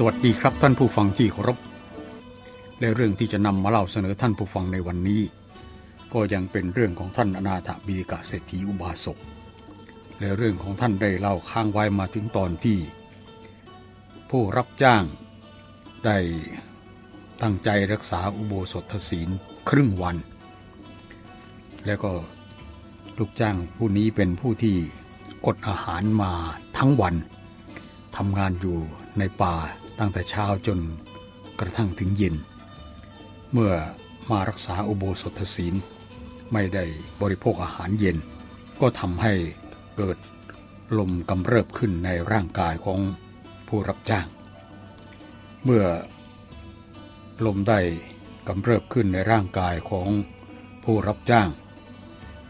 สวัสดีครับท่านผู้ฟังที่เคารพและเรื่องที่จะนำมาเล่าเสนอท่านผู้ฟังในวันนี้ ก็ยังเป็นเรื่องของท่านอนาถบิกะเศรษฐีอุบาสกและเรื่องของท่านได้เล่าค้างไว้มาถึงตอนที่ ผู้รับจ้างได้ตั้งใจรักษาอุโบสถศีลครึ่งวัน แล้วก็ลูกจ้างผู้นี้เป็นผู้ที่อดอาหารมาทั้งวันทำงานอยู่ในป่า ตั้งแต่เช้าจนกระทั่งถึงเย็น เมื่อมารักษาอุโบสถศีลไม่ได้บริโภคอาหารเย็น ก็ทำให้เกิดลมกำเริบขึ้นในร่างกายของผู้รับจ้าง เมื่อลมได้กำเริบขึ้นในร่างกายของผู้รับจ้าง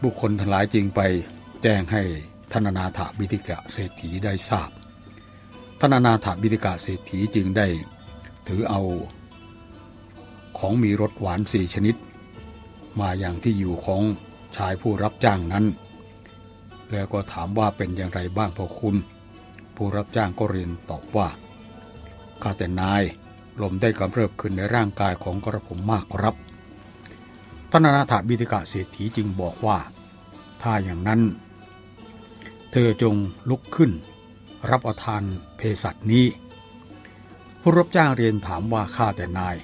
บุคคลทั้งหลายจึงไปแจ้งให้ธนนาถบิติกะเศรษฐีได้ทราบ ธนนาถบิติกะเศรษฐีจึงได้ถือเอาของมีรสหวานสี่ชนิด มาอย่างที่อยู่ของชายผู้รับจ้างนั้น แล้วก็ถามว่าเป็นอย่างไรบ้างพอคุณ ผู้รับจ้างก็เรียนตอบว่าข้าแต่นายลมได้กำเริบขึ้นในร่างกายของกระผมมากครับธนนาถบิติกะเศรษฐีจึงบอกว่า ถ้าอย่างนั้น เธอจงลุกขึ้น รับประทานเภสัชนี้ ผู้รับจ้างเรียนถามว่าข้าแต่นาย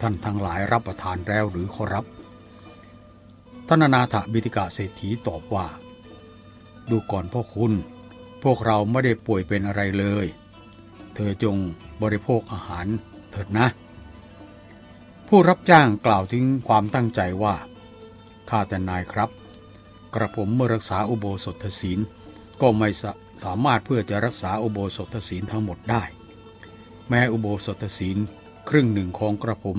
ท่านทั้งหลายรับประทานแล้วหรือขอรับท่านนาถบิติกาเศรษฐีตอบว่า ดูก่อนพ่อคุณ พวกเราไม่ได้ป่วยเป็นอะไรเลย เธอจงบริโภคอาหารเถิดนะ ผู้รับจ้างกล่าวถึงความตั้งใจว่า ข้าแต่นายครับ กระผมเมื่อรักษาอุโบสถศีลก็ไม่ สามารถเพื่อจะรักษาอุโบสถศีลทั้งหมดได้ แม้อุโบสถศีลครึ่งหนึ่งของกระผม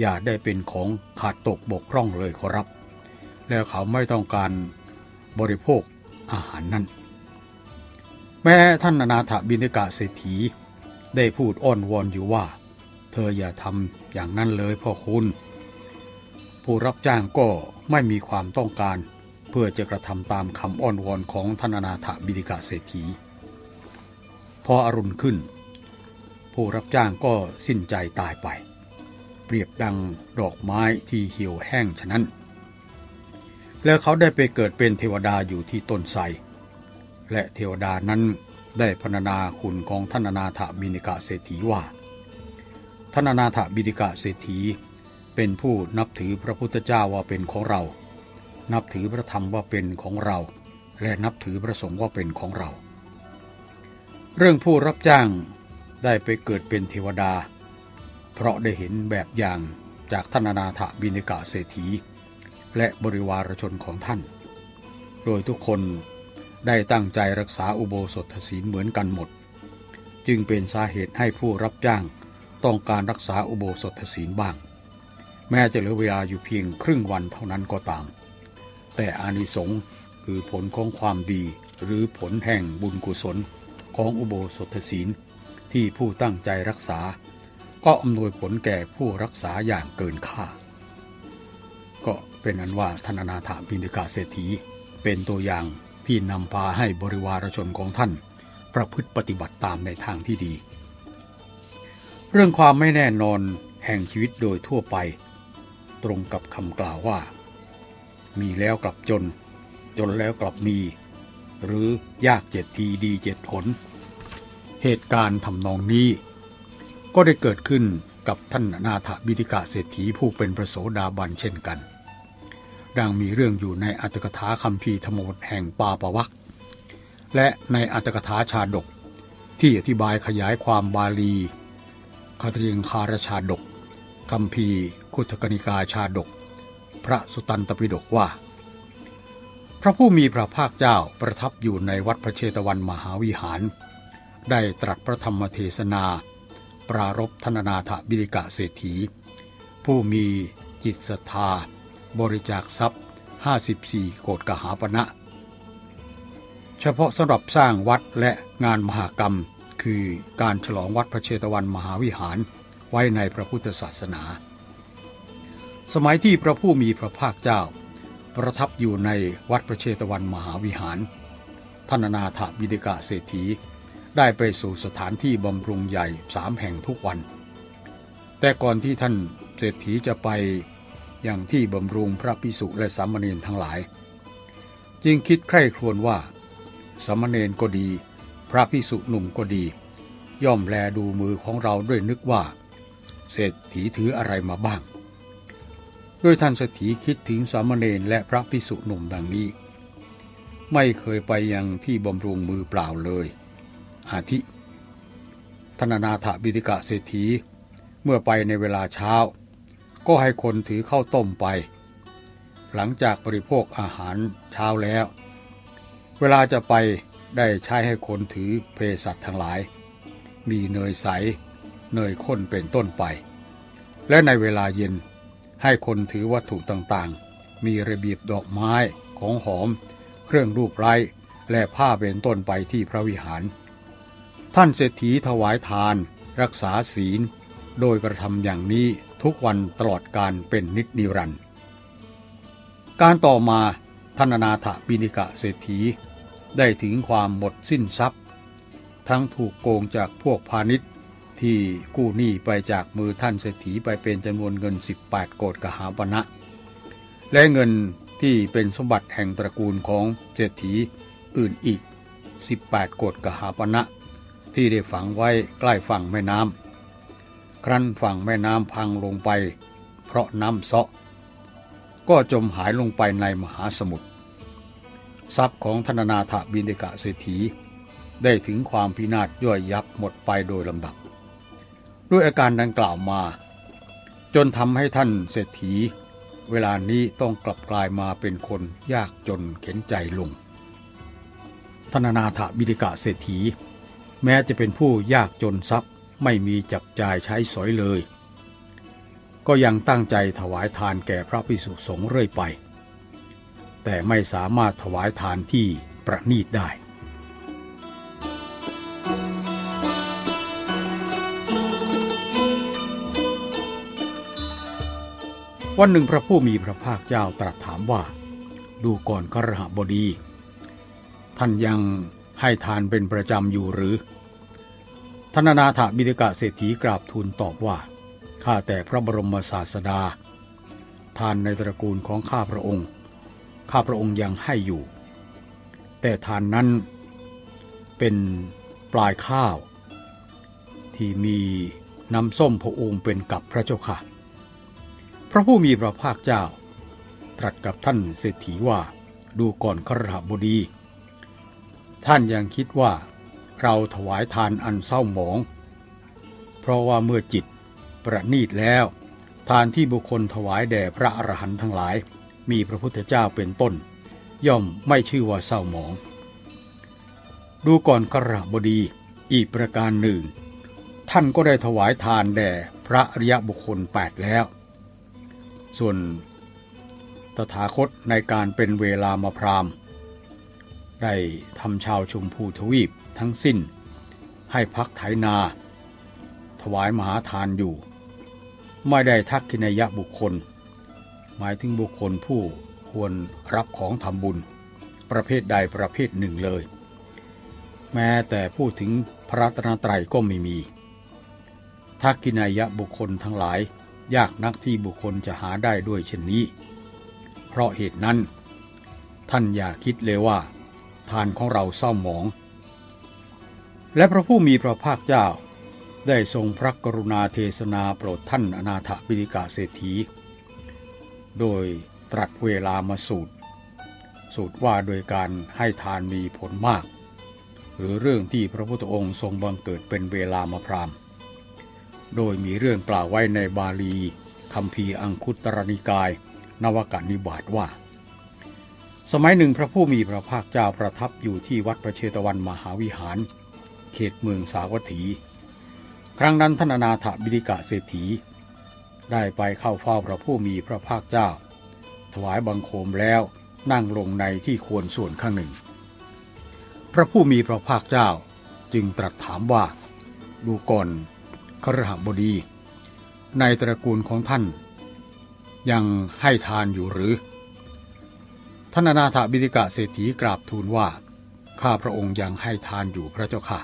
อย่าได้เป็นของขาดตกบกพร่องเลยขอรับ แล้วเขาไม่ต้องการบริโภคอาหารนั้น แม้ท่านนาถบินิกาเศรษฐีได้พูดอ้อนวอนอยู่ว่า เธออย่าทำอย่างนั้นเลยพ่อคุณ ผู้รับจ้างก็ไม่มีความต้องการ พื่อจะกระทำตามคำอ้อนวอนของธนนาถบิดิกาเศรษฐี พออรุณขึ้น ผู้รับจ้างก็สิ้นใจตายไป เปรียบดังดอกไม้ที่เหี่ยวแห้งฉะนั้น แล้วเขาได้ไปเกิดเป็นเทวดาอยู่ที่ต้นไทรและเทวดานั้นได้พรรณนาคุณของธนนาถบิดิกาเศรษฐีว่าธนนาถบิดิกาเศรษฐีเป็นผู้นับถือพระพุทธเจ้าว่าเป็นของเรา นับถือพระธรรมว่าเป็นของเรา และนับถือพระสงฆ์ว่าเป็นของเรา เรื่องผู้รับจ้างได้ไปเกิดเป็นเทวดา เพราะได้เห็นแบบอย่างจากท่านนาถบินิกาเศรษฐี และบริวารชนของท่าน โดยทุกคนได้ตั้งใจรักษาอุโบสถศีลเหมือนกันหมด จึงเป็นสาเหตุให้ผู้รับจ้างต้องการรักษาอุโบสถศีลบ้าง แม้จะเหลือเวลาอยู่เพียงครึ่งวันเท่านั้นก็ตาม แต่อานิสงส์คือผลของความดี หรือผลแห่งบุญกุศลของอุโบสถศีล ที่ผู้ตั้งใจรักษา ก็อำนวยผลแก่ผู้รักษาอย่างเกินค่า ก็เป็นอันว่าธนนาถาพินิกาเศรษฐี เป็นตัวอย่างที่นำพาให้บริวารชนของท่าน ประพฤติปฏิบัติตามในทางที่ดี เรื่องความไม่แน่นอนแห่งชีวิตโดยทั่วไป ตรงกับคำกล่าวว่า มีแล้วกลับจน จนแล้วกลับมี หรือยากเจ็ดทีดีเจ็ดผล เหตุการณ์ทำนองนี้ ก็ได้เกิดขึ้นกับท่านนาถบิติกาเศรษฐีผู้เป็นประโสดาบันเช่นกัน ดังมีเรื่องอยู่ในอัตถกถาคัมภีร์ธรรมบทแห่งปาปวักและในอัตถกถาชาดก ที่อธิบายขยายความบาลีคาตรียงคารชาดกคัมภีร์คุถกนิกาชาดก พระสุตันตปิฎกว่า พระผู้มีพระภาคเจ้าประทับอยู่ในวัดพระเชตวันมหาวิหาร ได้ตรัสพระธรรมเทศนา ปรารบธนนาถบิลิกะเศรษฐี ผู้มีจิตศรัทธา บริจาคทรัพย์ 54 โกดกหาปณะเฉพาะสำหรับสร้างวัดและงานมหากรรมคือการฉลองวัดพระเชตวันมหาวิหารไว้ในพระพุทธศาสนา สมัยที่พระผู้มีพระภาคเจ้า ประทับอยู่ในวัดพระเชตวันมหาวิหารท่านนาถบิดกาเศรษฐี ได้ไปสู่สถานที่บำรุงใหญ่สามแห่งทุกวัน แต่ก่อนที่ท่านเศรษฐีจะไปอย่างที่บำรุงพระพิสุและสามเณรทั้งหลาย จึงคิดใคร่ครวญว่าสามเณรก็ดี พระพิสุหนุ่มก็ดี ย่อมแลดูมือของเราด้วยนึกว่า เศรษฐีถืออะไรมาบ้าง ยท่านเศรษฐีคิดถึงสามเณรและพระพิสุหนุ่มดังนี้ ไม่เคยไปยังที่บำรุงมือเปล่าเลย อาทิ ธนานาถบิดิกะเศรษฐีเมื่อไปในเวลาเช้า ก็ให้คนถือข้าวต้มไป หลังจากบริโภคอาหารเช้าแล้ว เวลาจะไปได้ใช้ให้คนถือเพสัตทั้งหลาย มีเนยใส เนยข้นเป็นต้นไป และในเวลาเย็น ให้คนถือวัตถุต่างๆ มีระเบียบดอกไม้ของหอม เครื่องรูปไร้และผ้าเป็นต้นไปที่พระวิหาร ท่านเศรษฐีถวายทาน รักษาศีล โดยกระทำอย่างนี้ทุกวันตลอดการเป็นนิจนิรันดร์การต่อมาท่านนาถบินิกะเศรษฐี ได้ถึงความหมดสิ้นทรัพย์ ทั้งถูกโกงจากพวกพาณิชย์ ที่กู้หนี้ไปจากมือท่านเศรษฐีไปเป็นจำนวนเงิน 18 โกดกหาปณะและเงินที่เป็นสมบัติแห่งตระกูลของเศรษฐีอื่นอีก 18 โกดกหาปณะที่ได้ฝังไว้ใกล้ฝั่งแม่น้ำครั้นฝั่งแม่น้ำพังลงไป เพราะน้ำเซาะ ก็จมหายลงไปในมหาสมุทรทรัพย์ของธนนาถบินเดกะเศรษฐีได้ถึงความพินาศย่อยยับหมดไปโดยลำดับ ด้วยอาการดังกล่าวมา จนทำให้ท่านเศรษฐี เวลานี้ต้องกลับกลายมาเป็นคนยากจนเข็นใจลงธนานาถบิดิกะเศรษฐี แม้จะเป็นผู้ยากจนทรัพย์ไม่มีจับจ่ายใช้สอยเลย ก็ยังตั้งใจถวายทานแก่พระพิสุสงฆ์เรื่อยไป แต่ไม่สามารถถวายทานที่ประนีตได้ วันหนึ่งพระผู้มีพระภาคเจ้าตรัสถามว่า ดูก่อนกรหบดี ท่านยังให้ทานเป็นประจำอยู่หรือธนนาถบิดกะเศรษฐีกราบทูลตอบว่า ข้าแต่พระบรมศาสดา ทานในตระกูลของข้าพระองค์ ข้าพระองค์ยังให้อยู่ แต่ทานนั้นเป็นปลายข้าว ที่มีน้ำส้มพระองค์เป็นกับพระเจ้าค่ะ พระผู้มีพระภาคเจ้า ตรัสกับท่านเศรษฐีว่าดูก่อนครหบดี ท่านยังคิดว่า เราถวายทานอันเศร้าหมอง เพราะว่าเมื่อจิตประนีตแล้ว ทานที่บุคคลถวายแด่พระอรหันต์ทั้งหลาย มีพระพุทธเจ้าเป็นต้น ย่อมไม่ชื่อว่าเศร้าหมอง ดูก่อนกระบดีอีกประการหนึ่ง ท่านก็ได้ถวายทานแด่พระอริยบุคคลแปดแล้ว ส่วนตถาคตในการเป็นเวลามาพรามได้ทำชาวชมพูทวีปทั้งสิ้น ให้พักไถนา ถวายมหาทานอยู่ ไม่ได้ทักกินยะบุคคล หมายถึงบุคคลผู้ควรรับของทำบุญ ประเภทใดประเภทหนึ่งเลย แม้แต่พูดถึงพระตนตรัยก็ไม่มีทักกินายะบุคคลทั้งหลาย ยากนักที่บุคคลจะหาได้ด้วยเช่นนี้ เพราะเหตุนั้น ท่านอย่าคิดเลยว่า ทานของเราเศร้าหมอง และพระผู้มีพระภาคเจ้า ได้ทรงพระกรุณาเทศนาโปรดท่านอนาถบิณิกาเศรษฐี โดยตรัสเวลามาสูตร สูตรว่าโดยการให้ทานมีผลมาก หรือเรื่องที่พระพุทธองค์ทรงบังเกิดเป็นเวลามาพราม โดยมีเรื่องกล่าวไว้ในบาลีคำพีอังคุตรนิกาย นวกานิบาตว่า สมัยหนึ่งพระผู้มีพระภาคเจ้าประทับอยู่ที่วัดประเชตวันมหาวิหาร เขตเมืองสาวัตถี ครั้งนั้นท่านนาถบิดิกะเศรษฐี ได้ไปเข้าเฝ้าพระผู้มีพระภาคเจ้า ถวายบังคมแล้วนั่งลงในที่ควรส่วนข้างหนึ่ง พระผู้มีพระภาคเจ้าจึงตรัสถามว่าดูก่อน ครหบดี ในตระกูลของท่าน ยังให้ทานอยู่หรือท่านนาถบิดิกะเศรษฐีกราบทูลว่า ข้าพระองค์ยังให้ทานอยู่พระเจ้าค่ะ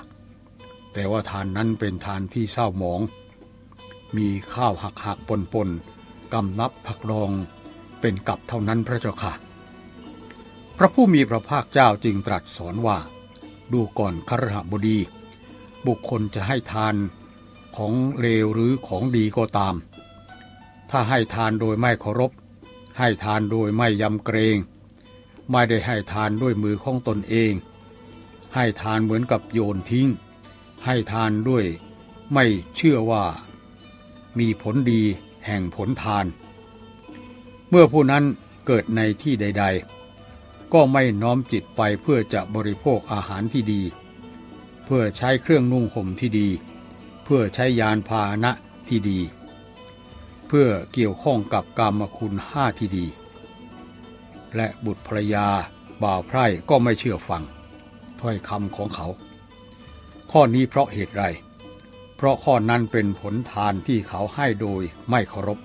แต่ว่าทานนั้นเป็นทานที่เศร้าหมอง มีข้าวหักหักปนปนกำนับผักรองเป็นกับเท่านั้นพระเจ้าค่ะ พระผู้มีพระภาคเจ้าจึงตรัสสอนว่า ดูก่อนครหบดี บุคคลจะให้ทาน ของเลวหรือของดีก็ตาม ถ้าให้ทานโดยไม่เคารพ ให้ทานโดยไม่ยำเกรง ไม่ได้ให้ทานด้วยมือของตนเอง ให้ทานเหมือนกับโยนทิ้ง ให้ทานด้วยไม่เชื่อว่า มีผลดีแห่งผลทาน เมื่อผู้นั้นเกิดในที่ใด ๆ ก็ไม่น้อมจิตไปเพื่อจะบริโภคอาหารที่ดี เพื่อใช้เครื่องนุ่งห่มที่ดี เพื่อใช้ยานพาหนะที่ดี เพื่อเกี่ยวข้องกับกรรมคุณห้าที่ดี และบุตรภรยาบ่าวไพร่ก็ไม่เชื่อฟังถ้อยคำของเขา ข้อนี้เพราะเหตุไร เพราะข้อนั้นเป็นผลทานที่เขาให้โดยไม่เคารพ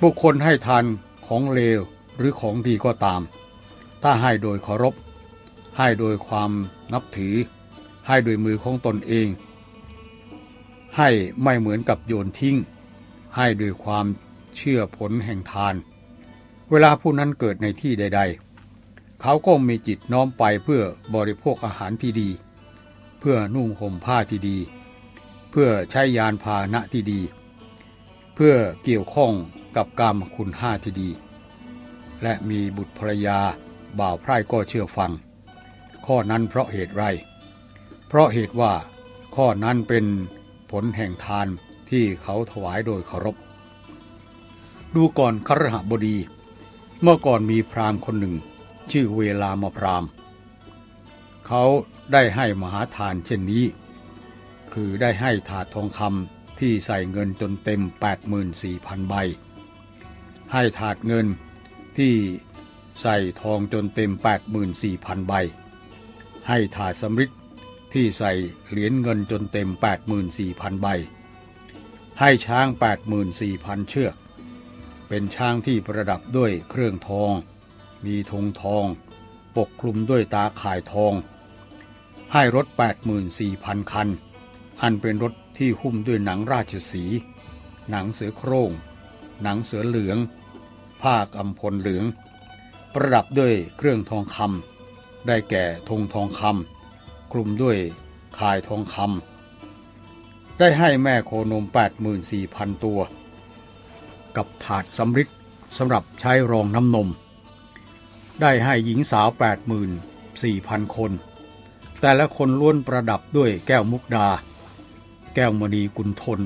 บุคคลให้ทานของเลวหรือของดีก็ตาม ถ้าให้โดยเคารพ ให้โดยความนับถือ ให้โดยมือของตนเอง ให้ไม่เหมือนกับโยนทิ้ง ให้โดยความเชื่อผลแห่งทาน เวลาผู้นั้นเกิดในที่ใด ๆ เขาก็มีจิตน้อมไปเพื่อบริโภคอาหารที่ดี เพื่อนุ่งห่มผ้าที่ดี เพื่อใช้ยานพาหนะที่ดี เพื่อเกี่ยวข้องกับกรรมคุณห้าที่ดี และมีบุตรภรยาบ่าวไพร่ก็เชื่อฟัง ข้อนั้นเพราะเหตุไร เพราะเหตุว่าข้อนั้นเป็น ผลแห่งทานที่เขาถวายโดยเคารพ ดูก่อนครหบดี เมื่อก่อนมีพราหมณ์คนหนึ่ง ชื่อเวลามาพราหมณ์ เขาได้ให้มหาทานเช่นนี้ คือได้ให้ถาดทองคำที่ใส่เงินจนเต็ม 84,000 ใบ ให้ถาดเงินที่ใส่ทองจนเต็ม 84,000 ใบ ให้ถาดสำริด ที่ใส่เหรียญเงินจนเต็ม 84,000 ใบ ให้ช้าง 84,000 เชือก เป็นช้างที่ประดับด้วยเครื่องทอง มีธงทอง ปกคลุมด้วยตาข่ายทอง ให้รถ 84,000 คัน อันเป็นรถที่หุ้มด้วยหนังราชสี หนังเสือโครง่ง หนังเสือเหลือง ผ้ากำพลเหลือง ประดับด้วยเครื่องทองคำได้แก่ธงทองคำ คลุมด้วยข่ายทองคำได้ให้แม่โคนม 84,000 ตัว กับถาดสำริดสำหรับใช้รองน้ำนม ได้ให้หญิงสาว 84,000 คน แต่ละคนล้วนประดับด้วยแก้วมุกดา แก้วมณีกุลทน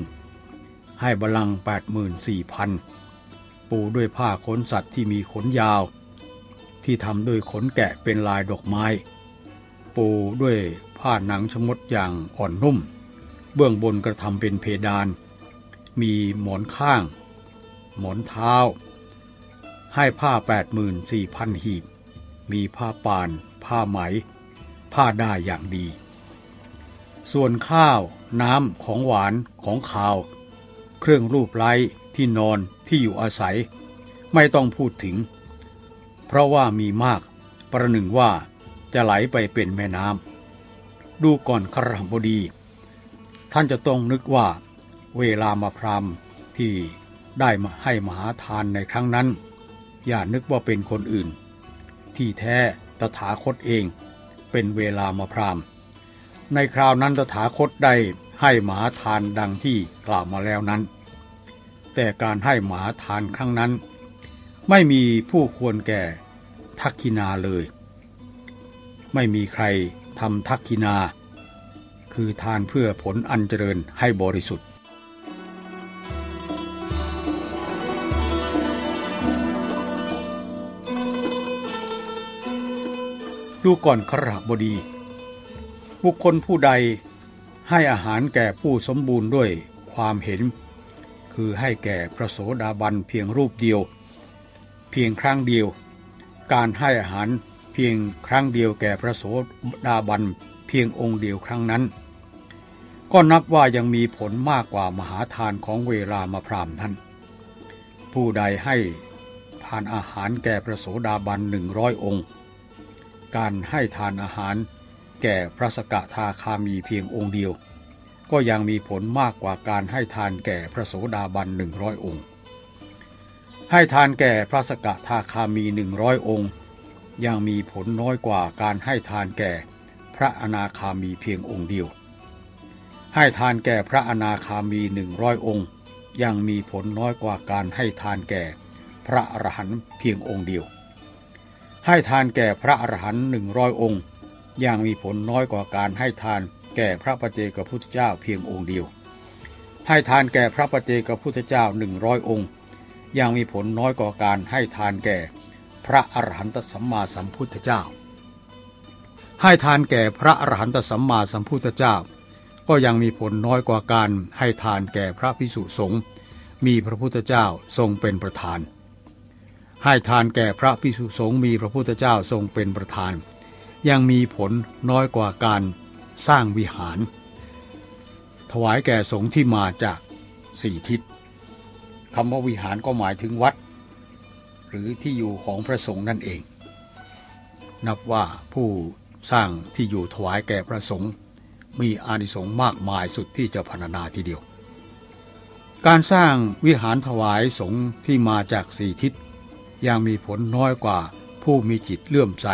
ให้บลัง 84,000 ปูด้วยผ้าขนสัตว์ที่มีขนยาว ที่ทำด้วยขนแกะเป็นลายดอกไม้ ปูด้วยผ้าหนังชมดอย่างอ่อนนุ่ม เบื้องบนกระทำเป็นเพดาน มีหมอนข้าง หมอนเท้า ให้ผ้า 84,000 หีบ มีผ้าป่าน ผ้าไหม ผ้าได้อย่างดี ส่วนข้าว น้ำของหวานของขาว เครื่องรูปไล้ที่นอนที่อยู่อาศัย ไม่ต้องพูดถึง เพราะว่ามีมากประหนึ่งว่า จะไหลไปเป็นแม่น้ำดูก่อนครหบดี ท่านจะต้องนึกว่าเวลามาพรามที่ได้มาให้มหาทานในครั้งนั้น อย่านึกว่าเป็นคนอื่น ที่แท้ตถาคตเองเป็นเวลามาพรามในคราวนั้นตถาคตได้ให้มหาทานดังที่กล่าวมาแล้วนั้น แต่การให้มหาทานครั้งนั้น ไม่มีผู้ควรแก่ทักขินาเลย ไม่มีใครทำทักขินา คือทานเพื่อผลอันเจริญให้บริสุทธิ์ดูก่อนครหบดี บุคคลผู้ใดให้อาหารแก่ผู้สมบูรณ์ด้วยความเห็น คือให้แก่พระโสดาบันเพียงรูปเดียว เพียงครั้งเดียว การให้อาหาร พียงครั้งเดียวแก่พระโสดาบันเพียงองค์เดียวครั้งนั้น ก็นับว่ายังมีผลมากกว่ามหาทานของเวลามาพรามท่านผู้ใดให้ทานอาหารแก่พระโสดาบันหนึ่งร้อยองค์ การให้ทานอาหารแก่พระสกทาคามีเพียงองค์เดียว ก็ยังมีผลมากกว่าการให้ทานแก่พระโสดาบันหนึ่งร้อยองค์ ให้ทานแก่พระสกทาคามีหนึ่งร้อยองค์ ยังมีผลน้อยกว่าการให้ทานแก่พระอนาคามีเพียงองค์เดียว ให้ทานแก่พระอนาคามีหนึ่งร้อยองค์ ยังมีผลน้อยกว่าการให้ทานแก่พระอรหันต์เพียงองค์เดียว ให้ทานแก่พระอรหันต์หนึ่งร้อยองค์ยังมีผลน้อยกว่าการให้ทานแก่พระปเจกพุทธเจ้าเพียงองค์เดียว ให้ทานแก่พระปเจกพุทธเจ้าหนึ่งร้อยองค์ยังมีผลน้อยกว่าการให้ทานแก่ พระอรหันตสัมมาสัมพุทธเจ้า ให้ทานแก่พระอรหันตสัมมาสัมพุทธเจ้า ก็ยังมีผลน้อยกว่าการให้ทานแก่พระพิสุสงฆ์มีพระพุทธเจ้าทรงเป็นประธาน ให้ทานแก่พระพิสุสงฆ์มีพระพุทธเจ้าทรงเป็นประธาน ยังมีผลน้อยกว่าการสร้างวิหาร ถวายแก่สงฆ์ที่มาจากสี่ทิศคำว่าวิหารก็หมายถึงวัด หรือที่อยู่ของพระสงฆ์นั่นเอง นับว่าผู้สร้างที่อยู่ถวายแก่พระสงฆ์มีอานิสงส์มากมายสุดที่จะพรรณนาทีเดียว การสร้างวิหารถวายสงฆ์ที่มาจากสี่ทิศ ยังมีผลน้อยกว่าผู้มีจิตเลื่อมใส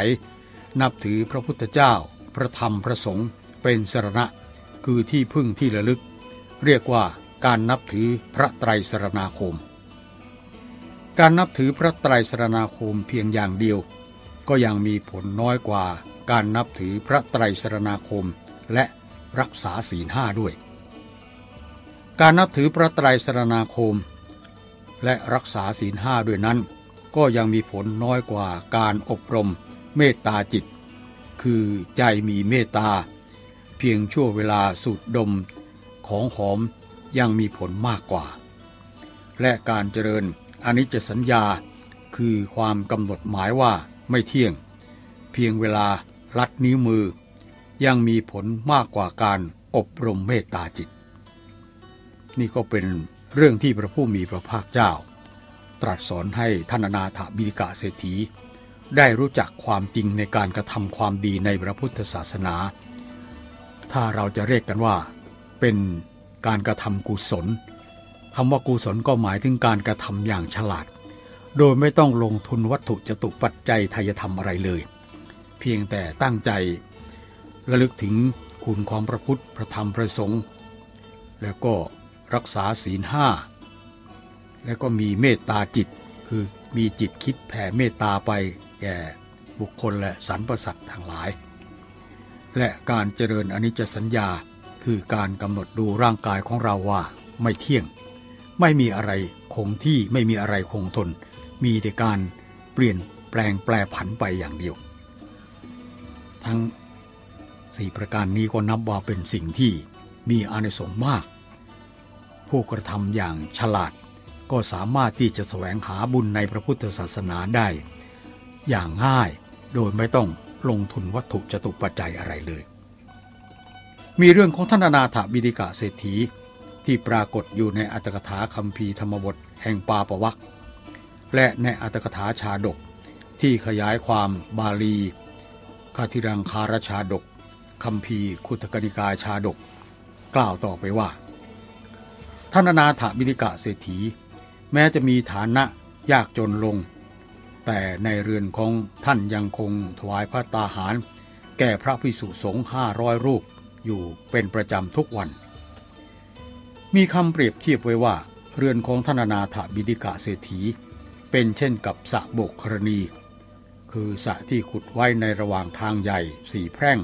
นับถือพระพุทธเจ้า พระธรรมพระสงฆ์เป็นสรณะ คือที่พึ่งที่ระลึก เรียกว่าการนับถือพระไตรสรณาคม การนับถือพระไตรสรณาคมเพียงอย่างเดียว ก็ยังมีผลน้อยกว่าการนับถือพระไตรสรณาคม และรักษาศีลห้าด้วย การนับถือพระไตรสรณาคม และรักษาศีลห้าด้วยนั้น ก็ยังมีผลน้อยกว่าการอบรมเมตตาจิต คือใจมีเมตตา เพียงชั่วเวลาสูดดมของหอมยังมีผลมากกว่า และการเจริญ อนิจจสัญญา คือความกำหนดหมายว่าไม่เที่ยง เพียงเวลาลัดนิ้วมือ ยังมีผลมากกว่าการอบรมเมตตาจิต นี่ก็เป็นเรื่องที่พระผู้มีพระภาคเจ้า ตรัสสอนให้ท่านนาถบิกะเศรษฐี ได้รู้จักความจริงในการกระทำความดีในพระพุทธศาสนา ถ้าเราจะเรียกกันว่า เป็นการกระทำกุศล คำว่ากุศลก็หมายถึงการกระทำอย่างฉลาด โดยไม่ต้องลงทุนวัตถุจตุปัจจัยทายธรรมอะไรเลย เพียงแต่ตั้งใจ ระลึกถึงคุณความพระพุทธพระธรรมพระสงฆ์แล้วก็รักษาศีลห้าแล้วก็มีเมตตาจิต คือมีจิตคิดแผ่เมตตาไปแก่บุคคลและสรรพสัตว์ทั้งหลาย และการเจริญอนิจจสัญญาคือการกำหนดดูร่างกายของเราว่าไม่เที่ยง ไม่มีอะไรคงที่ไม่มีอะไรคงทน มีแต่การเปลี่ยนแปลงแปลผันไปอย่างเดียว ทั้งสี่ประการนี้ก็นับว่าเป็นสิ่งที่มีอานิสงส์มาก ผู้กระทำอย่างฉลาดก็สามารถที่จะแสวงหาบุญในพระพุทธศาสนาได้ อย่างง่ายโดยไม่ต้องลงทุนวัตถุจตุปัจจัยอะไรเลย มีเรื่องของท่านนาถบิดิกะเศรษฐี ที่ปรากฏอยู่ในอัตถกถาคัมภีธรรมบทแห่งปาปวักและในอัตถกถาชาดก ที่ขยายความบาลีคาธิรังคารชาดกคัมภีคุตกนิกายชาดก กล่าวต่อไปว่าท่านนาถบิดิกะเศรษฐี แม้จะมีฐานะยากจนลง แต่ในเรือนของท่านยังคงถวายพระตาหาร แก่พระพิสุสงฆ์ห้าร้อยรูปอยู่เป็นประจำทุกวัน มีคำเปรียบเทียบไว้ว่า เรือนของธนานาถบิดิกาเศรษฐี เป็นเช่นกับสระโบกครณี คือสระที่ขุดไว้ในระหว่างทางใหญ่สี่แพร่ง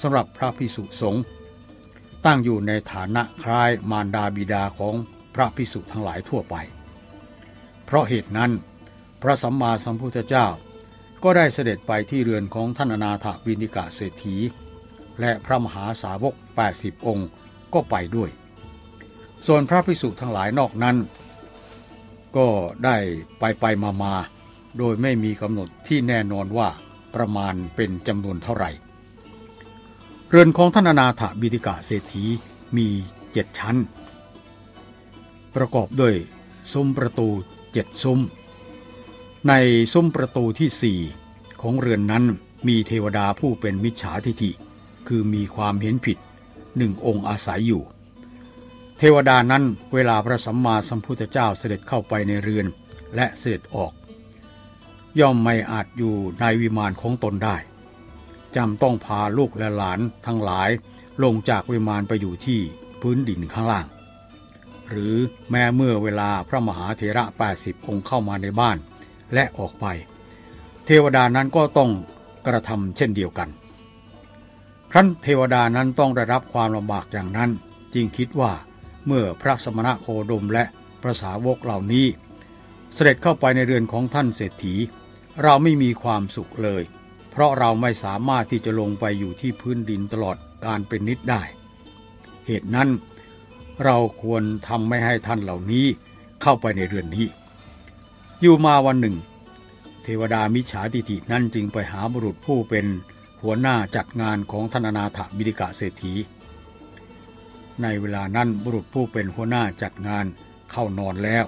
สำหรับพระพิสุสงฆ์ตั้งอยู่ในฐานะคล้ายมารดาบิดาของพระพิสุทั้งหลายทั่วไป เพราะเหตุนั้น พระสัมมาสัมพุทธเจ้า ก็ได้เสด็จไปที่เรือนของท่านนาถวินิกาเศรษฐี และพระมหาสาวก 80 องค์ก็ไปด้วย ส่วนพระภิกษุทั้งหลายนอกนั้น ก็ได้ไปไปมามาโดยไม่มีกำหนดที่แน่นอนว่าประมาณเป็นจำนวนเท่าไหร่ เรือนของท่านนาถบิดิกาเศรษฐีมีเจ็ดชั้น ประกอบด้วยซุ้มประตูเจ็ดซุ้ม ในซุ้มประตูที่สี่ของเรือนนั้นมีเทวดาผู้เป็นมิจฉาทิฐิ คือมีความเห็นผิดหนึ่งองค์อาศัยอยู่ เทวดานั้นเวลาพระสัมมาสัมพุทธเจ้าเสด็จเข้าไปในเรือนและเสด็จออก ย่อมไม่อาจอยู่ในวิมานของตนได้จำต้องพาลูกและหลานทั้งหลายลงจากวิมานไปอยู่ที่พื้นดินข้างล่าง หรือแม้เมื่อเวลาพระมหาเถระ80 องค์เข้ามาในบ้านและออกไป เทวดานั้นก็ต้องกระทำเช่นเดียวกัน ครั้นเทวดานั้นต้องได้รับความลำบากอย่างนั้น จึงคิดว่า เมื่อพระสมณะโคดมและพระสาวกเหล่านี้ เสด็จเข้าไปในเรือนของท่านเศรษฐี เราไม่มีความสุขเลย เพราะเราไม่สามารถที่จะลงไปอยู่ที่พื้นดินตลอดการเป็นนิดได้ เหตุนั้น เราควรทำไม่ให้ท่านเหล่านี้เข้าไปในเรือนนี้ อยู่มาวันหนึ่ง เทวดามิฉาทิฐินั่นจึงไปหาบุรุษผู้เป็นหัวหน้าจัดงานของธนานาถบิดิกะเศรษฐี ในเวลานั้นบุรุษผู้เป็นหัวหน้าจัดงานเข้านอนแล้ว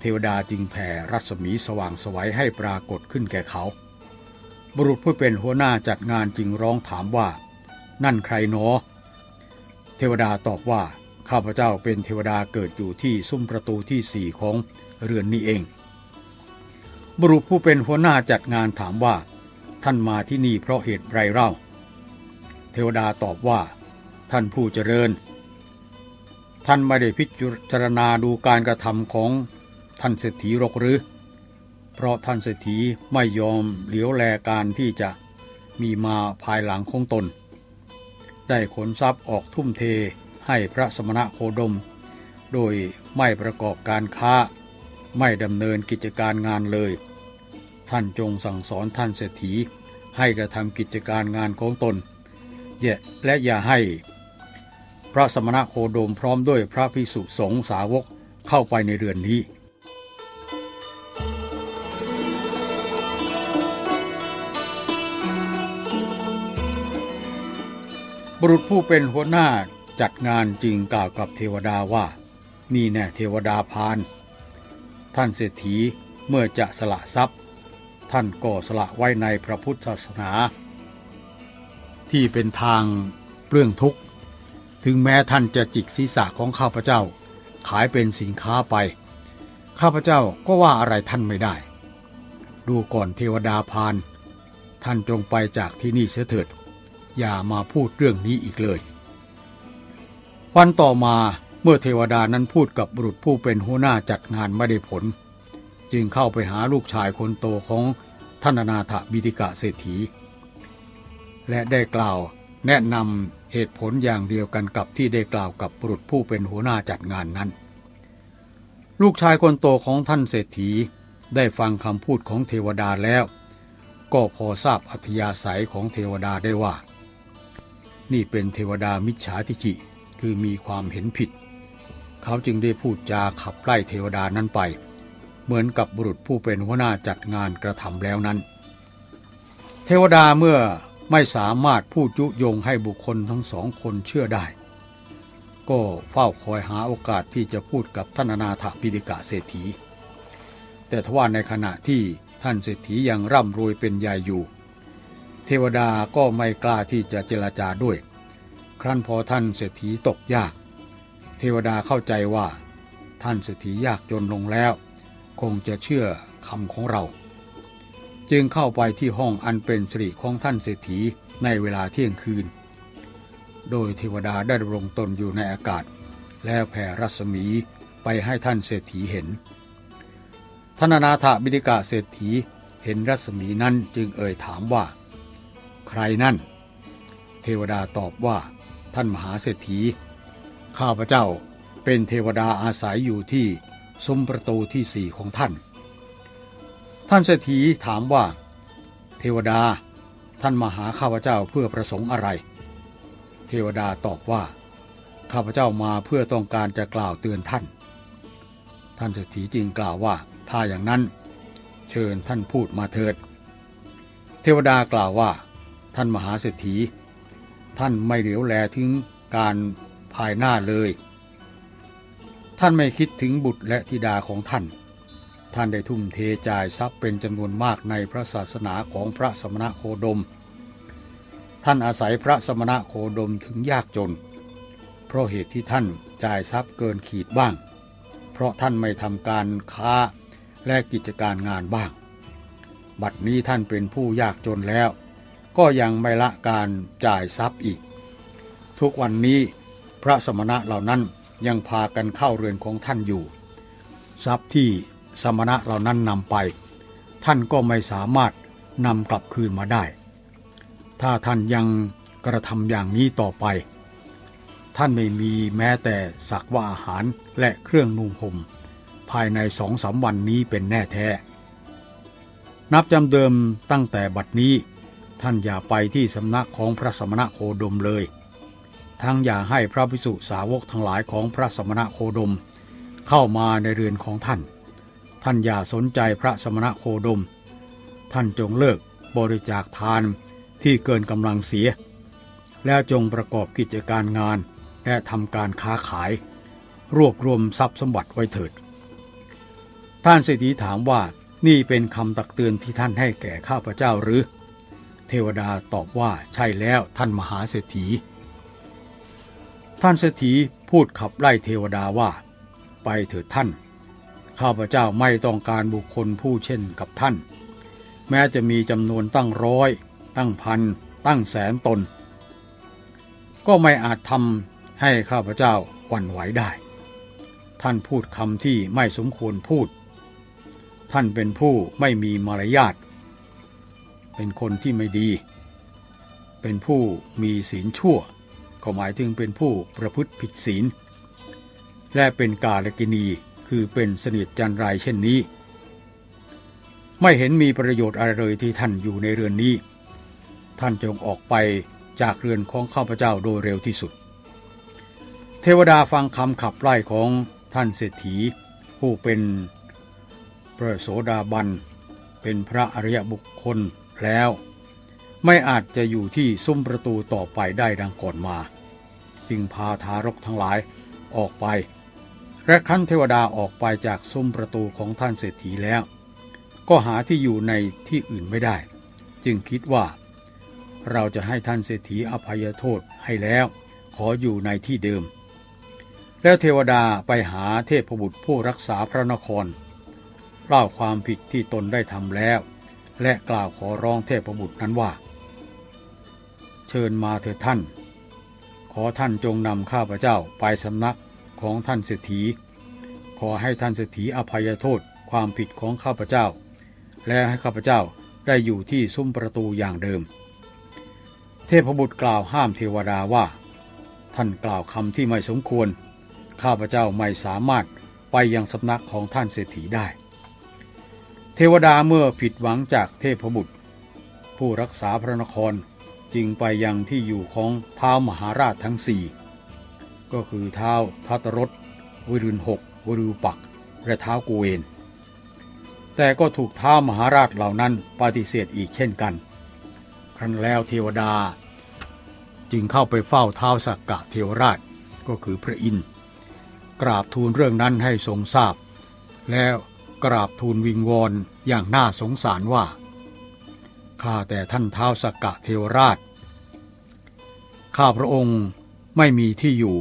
เทวดาจึงแผ่รัศมีสว่างสวัยให้ปรากฏขึ้นแก่เขา บุรุษผู้เป็นหัวหน้าจัดงานจึงร้องถามว่า นั่นใครหนอ เทวดาตอบว่าข้าพเจ้าเป็นเทวดาเกิดอยู่ที่ซุ้มประตูที่สี่ของเรือนนี้เอง บุรุษผู้เป็นหัวหน้าจัดงานถามว่า ท่านมาที่นี่เพราะเหตุไรเล่า เทวดาตอบว่า ท่านผู้เจริญ ท่านไม่ได้พิจารณาดูการกระทำของท่านเศรษฐีหรอกหรือ เพราะท่านเศรษฐีไม่ยอมเหลียวแลการที่จะมีมาภายหลังของตน ได้ขนทรัพย์ออกทุ่มเทให้พระสมณะโคดม โดยไม่ประกอบการค้า ไม่ดำเนินกิจการงานเลย ท่านจงสั่งสอนท่านเศรษฐีให้กระทำกิจการงานของตนและอย่าให้ ระสมณะโคดมพร้อมด้วยพระพิสุสงฆ์สาวกเข้าไปในเรือนนี้ บุรุษผู้เป็นหัวหน้าจัดงานจึงกล่าวกับเทวดาว่า นี่แน่เทวดาพาน ท่านเศรษฐีเมื่อจะสละทรัพย์ ท่านก็สละไว้ในพระพุทธศาสนา ที่เป็นทางเปลื้องทุกข์ ถึงแม้ท่านจะจิกศีรษะของข้าพเจ้า ขายเป็นสินค้าไป ข้าพเจ้าก็ว่าอะไรท่านไม่ได้ ดูก่อนเทวดาพาน ท่านจงไปจากที่นี่เสียเถิด อย่ามาพูดเรื่องนี้อีกเลย วันต่อมาเมื่อเทวดานั้นพูดกับบุรุษผู้เป็นหัวหน้าจัดงานไม่ได้ผล จึงเข้าไปหาลูกชายคนโตของท่านนาถบิติกะเศรษฐี และได้กล่าว แนะนำเหตุผลอย่างเดียวกันกับที่ได้กล่าวกับบุรุษผู้เป็นหัวหน้าจัดงานนั้น ลูกชายคนโตของท่านเศรษฐีได้ฟังคำพูดของเทวดาแล้ว ก็พอทราบอัธยาศัยของเทวดาได้ว่า นี่เป็นเทวดามิจฉาทิฐิคือมีความเห็นผิด เขาจึงได้พูดจาขับไล่เทวดานั้นไป เหมือนกับบุรุษผู้เป็นหัวหน้าจัดงานกระทำแล้วนั้น เทวดาเมื่อ ไม่สามารถพูดยุยงให้บุคคลทั้งสองคนเชื่อได้ ก็เฝ้าคอยหาโอกาสที่จะพูดกับท่านนาถปิฎกะเศรษฐี แต่ทว่าในขณะที่ท่านเศรษฐียังร่ำรวยเป็นใหญ่อยู่ เทวดาก็ไม่กล้าที่จะเจรจาด้วย ครั้นพอท่านเศรษฐีตกยาก เทวดาเข้าใจว่า ท่านเศรษฐียากจนลงแล้ว คงจะเชื่อคำของเรา จึงเข้าไปที่ห้องอันเป็นสิริของท่านเศรษฐีในเวลาเที่ยงคืน โดยเทวดาได้ดำรงตนอยู่ในอากาศ แล้วแผ่รัศมีไปให้ท่านเศรษฐีเห็นท่านนาถบิดิกาเศรษฐีเห็นรัศมีนั้นจึงเอ่ยถามว่า ใครนั่น เทวดาตอบว่า ท่านมหาเศรษฐี ข้าพเจ้าเป็นเทวดาอาศัยอยู่ที่ซุ้มประตูที่สี่ของท่าน ท่านเศรษฐีถามว่า เทวดา ท่านมาหาข้าพเจ้าเพื่อประสงค์อะไร เทวดาตอบว่า ข้าพเจ้ามาเพื่อต้องการจะกล่าวเตือนท่าน ท่านเศรษฐีจึงกล่าวว่า ถ้าอย่างนั้น เชิญท่านพูดมาเถิด เทวดากล่าวว่า ท่านมหาเศรษฐี ท่านไม่เหลียวแลถึงการภายหน้าเลย ท่านไม่คิดถึงบุตรและธิดาของท่าน ท่านได้ทุ่มเทจ่ายทรัพย์เป็นจำนวนมากในพระศาสนาของพระสมณะโคดม ท่านอาศัยพระสมณะโคดมถึงยากจน เพราะเหตุที่ท่านจ่ายทรัพย์เกินขีดบ้าง เพราะท่านไม่ทำการค้าและกิจการงานบ้าง บัดนี้ท่านเป็นผู้ยากจนแล้ว ก็ยังไม่ละการจ่ายทรัพย์อีก ทุกวันนี้พระสมณะเหล่านั้นยังพากันเข้าเรือนของท่านอยู่ ทรัพย์ที่ สมณะเหล่านั้นนำไป ท่านก็ไม่สามารถนำกลับคืนมาได้ ถ้าท่านยังกระทำอย่างนี้ต่อไป ท่านไม่มีแม้แต่สักว่าอาหารและเครื่องนุ่งห่มภายในสองสามวันนี้เป็นแน่แท้ นับจำเดิมตั้งแต่บัดนี้ ท่านอย่าไปที่สำนักของพระสมณะโคดมเลย ทั้งอย่าให้พระภิกษุสาวกทั้งหลายของพระสมณะโคดม เข้ามาในเรือนของท่าน ท่านอย่าสนใจพระสมณะโคดม ท่านจงเลิกบริจาคทานที่เกินกำลังเสีย แล้วจงประกอบกิจการงานและทำการค้าขาย รวบรวมทรัพย์สมบัติไว้เถิด ท่านเศรษฐีถามว่านี่เป็นคำตักเตือนที่ท่านให้แก่ข้าพเจ้าหรือ เทวดาตอบว่าใช่แล้วท่านมหาเศรษฐี ท่านเศรษฐีพูดขับไล่เทวดาว่า ไปเถิดท่าน ข้าพเจ้าไม่ต้องการบุคคลผู้เช่นกับท่าน แม้จะมีจำนวนตั้งร้อย ตั้งพัน ตั้งแสนตน ก็ไม่อาจทำให้ข้าพเจ้าหวั่นไหวได้ ท่านพูดคำที่ไม่สมควรพูด ท่านเป็นผู้ไม่มีมารยาท เป็นคนที่ไม่ดี เป็นผู้มีศีลชั่ว ก็หมายถึงเป็นผู้ประพฤติผิดศีล และเป็นกาลกินี คือเป็นสนิทจันไรเช่นนี้ ไม่เห็นมีประโยชน์อะไรเลยที่ท่านอยู่ในเรือนนี้ ท่านจงออกไปจากเรือนของข้าพเจ้าโดยเร็วที่สุด เทวดาฟังคำขับไล่ของท่านเศรษฐี ผู้เป็นพระโสดาบัน เป็นพระอริยบุคคลแล้ว ไม่อาจจะอยู่ที่ซุ้มประตูต่อไปได้ดังก่อนมา จึงพาทารกทั้งหลายออกไป และขั้นเทวดาออกไปจากซุ้มประตูของท่านเศรษฐีแล้ว ก็หาที่อยู่ในที่อื่นไม่ได้ จึงคิดว่า เราจะให้ท่านเศรษฐีอภัยโทษให้แล้ว ขออยู่ในที่เดิม แล้วเทวดาไปหาเทพบุตรผู้รักษาพระนคร เล่าความผิดที่ตนได้ทำแล้ว และกล่าวขอร้องเทพบุตรนั้นว่า เชิญมาเถิดท่าน ขอท่านจงนำข้าพเจ้าไปสำนัก ของท่านเศรษฐี ขอให้ท่านเศรษฐีอภัยโทษความผิดของข้าพเจ้า และให้ข้าพเจ้าได้อยู่ที่ซุ้มประตูอย่างเดิม เทพบุตรกล่าวห้ามเทวดาว่า ท่านกล่าวคำที่ไม่สมควร ข้าพเจ้าไม่สามารถไปยังสำนักของท่านเศรษฐีได้ เทวดาเมื่อผิดหวังจากเทพบุตร ผู้รักษาพระนครจึงไปยังที่อยู่ของท้าวมหาราชทั้งสี่ ก็คือเท้าทัตรสวิรุณหกวรูปัก และเท้ากูเวน แต่ก็ถูกท้ามหาราชเหล่านั้นปฏิเสธอีกเช่นกัน ครั้นแล้วเทวดา จึงเข้าไปเฝ้าเท้าสักกะเทวราชก็คือพระอินทร์กราบทูลเรื่องนั้นให้ทรงทราบ แล้วกราบทูลวิงวอนอย่างน่าสงสารว่าข้าแต่ท่านเท้าสักกะเทวราช ข้าพระองค์ไม่มีที่อยู่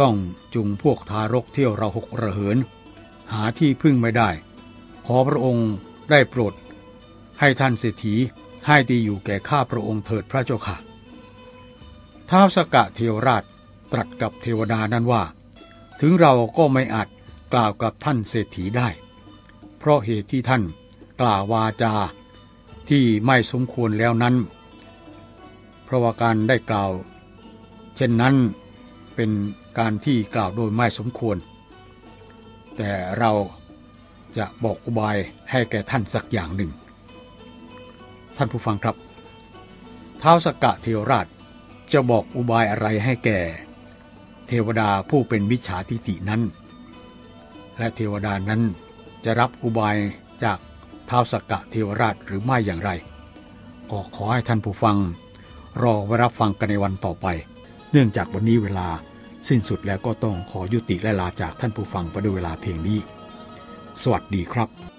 ต้องจุงพวกทารกเที่ยวระหกระเหิน หาที่พึ่งไม่ได้ ขอพระองค์ได้โปรด ให้ท่านเศรษฐีให้ดีอยู่แก่ข้าพระองค์เถิดพระเจ้าค่ะท้าวสกะเทวราชตรัสกับเทวดานั้นว่า ถึงเราก็ไม่อาจกล่าวกับท่านเศรษฐีได้ เพราะเหตุที่ท่านกล่าววาจาที่ไม่สมควรแล้วนั้น เพราะว่าการได้กล่าว เช่นนั้น เป็นการที่กล่าวโดยไม่สมควร แต่เราจะบอกอุบายให้แก่ท่านสักอย่างหนึ่ง ท่านผู้ฟังครับท้าวสกกะเทวราชจะบอกอุบายอะไรให้แก่ เทวดาผู้เป็นมิจฉาทิฏฐินั้น และเทวดานั้นจะรับอุบายจากท้าวสกกะเทวราชหรือไม่อย่างไร ก็ขอให้ท่านผู้ฟัง รอไว้รับฟังกันในวันต่อไป เนื่องจากวันนี้เวลาสิ้นสุดแล้วก็ต้องขอยุติและลาจากท่านผู้ฟังไปด้วยเวลาเพียงนี้ สวัสดีครับ